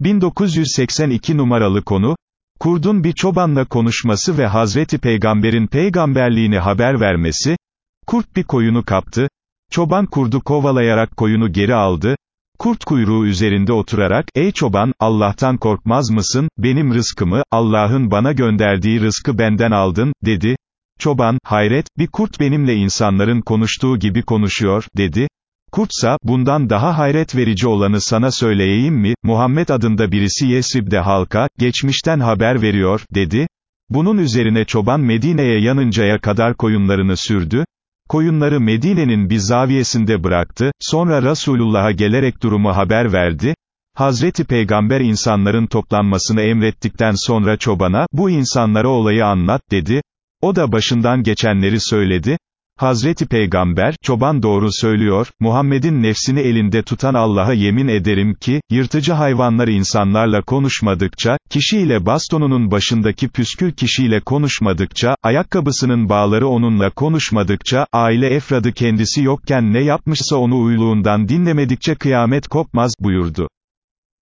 1982 numaralı konu, Kurdun bir çobanla konuşması ve Hazreti Peygamber'in peygamberliğini haber vermesi, kurt bir koyunu kaptı, çoban kurdu kovalayarak koyunu geri aldı, kurt kuyruğu üzerinde oturarak, ey çoban, Allah'tan korkmaz mısın, benim rızkımı, Allah'ın bana gönderdiği rızkı benden aldın, dedi, çoban, hayret, bir kurt benimle insanların konuştuğu gibi konuşuyor, dedi, Kurtsa, bundan daha hayret verici olanı sana söyleyeyim mi, Muhammed adında birisi Yesrib'de halka, geçmişten haber veriyor, dedi. Bunun üzerine çoban Medine'ye yanıncaya kadar koyunlarını sürdü, koyunları Medine'nin bir zaviyesinde bıraktı, sonra Resulullah'a gelerek durumu haber verdi, Hazreti Peygamber insanların toplanmasını emrettikten sonra çobana, bu insanlara olayı anlat, dedi, o da başından geçenleri söyledi, Hazreti Peygamber, çoban doğru söylüyor, Muhammed'in nefsini elinde tutan Allah'a yemin ederim ki, yırtıcı hayvanlar insanlarla konuşmadıkça, kişiyle bastonunun başındaki püskül kişiyle konuşmadıkça, ayakkabısının bağları onunla konuşmadıkça, aile efradı kendisi yokken ne yapmışsa onu uyluğundan dinlemedikçe kıyamet kopmaz, buyurdu.